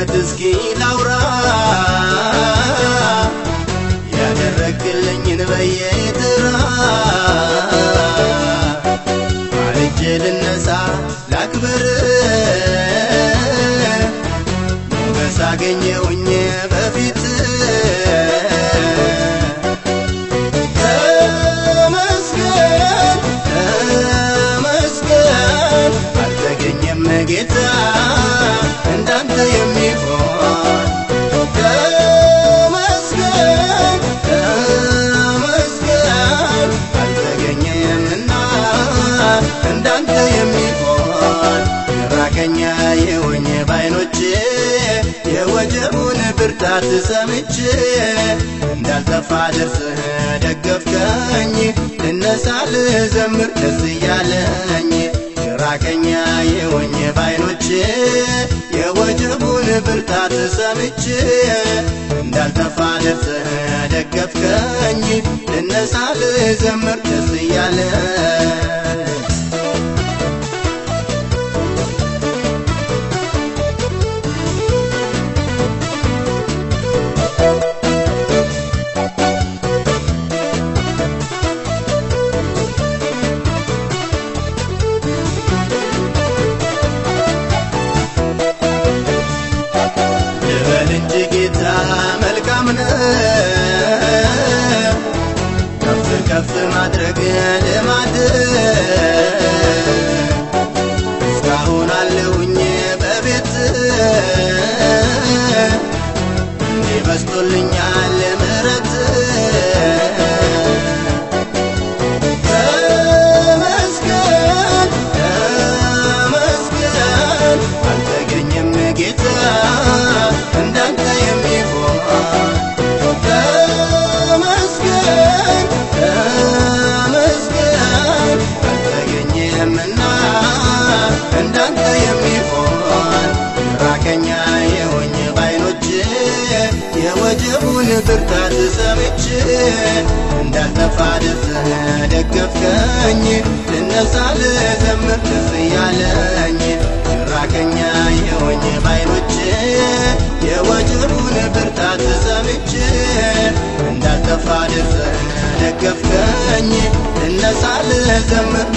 እስኪ ላውራ። ያደረግልኝን በየተራ ማልጄ ልነሳ ላክብር። ሞገስ አገኘውኝ በፊት። ተመስገን ተመስገን አልተገኘም ጌታ እንዳንተ የሚሆን ተመስገን ተመስገን። አልተገኘምና እንዳንተ የሚሆን ራቀኛ የሆኝ ባይኖቼ የወጀቡን ብርታት ሰምቼ እንዳልጠፋ ደርሰህ ደገፍከኝ። ልነሳ ልዘምር ደስ እያለኝ ራቀኛ የሆኝ ባይኖቼ የወጀቡን ብርታት ሰምቼ እንዳልጠፋ ደርሰህ ደገፍከኝ ልነሳ ልዘምር ደስ እያለኝ been ብርታት ሰምቼ እንዳልጠፋ ደርሰህ ደገፍከኝ። ልነሳ ልዘምር ደስ እያለኝ ራቀኛ የሆኝ ባይኖች የወጀቡን ብርታት ሰምቼ እንዳልጠፋ ደርሰህ ደገፍከኝ። ልነሳ ልዘምር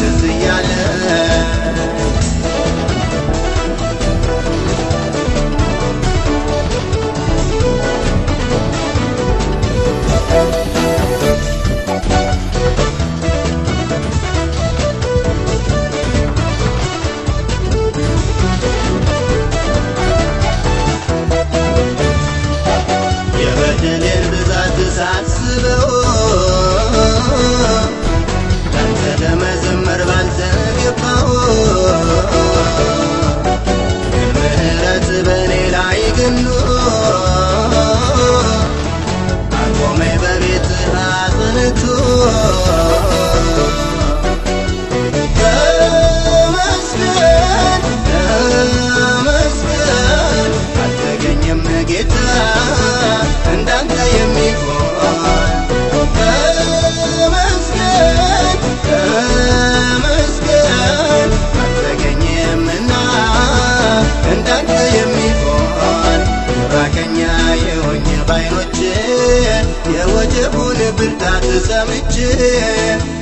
የወጀቡን ብርታት ሰምቼ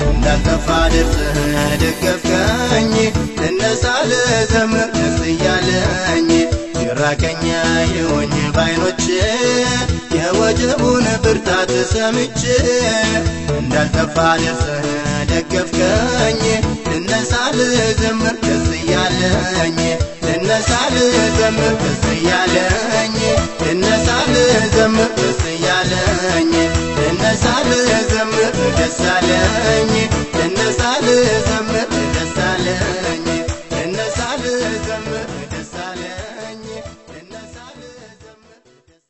እንዳልጠፋ ደርሰህ ደገፍከኝ ልነሳ ልዘምር ደስ እያለኝ ራቀኛ የሆኝ ባይኖቼ የወጀቡን ብርታት ሰምቼ እንዳልጠፋ ደርሰህ ደገፍከኝ ልነሳ ልዘምር ደስ እያለኝ ልነሳ ልዘምር ደስ እያለኝ ልነሳ ልዘምር ደስ እያለኝ ልነሳ ልዘምር ደስ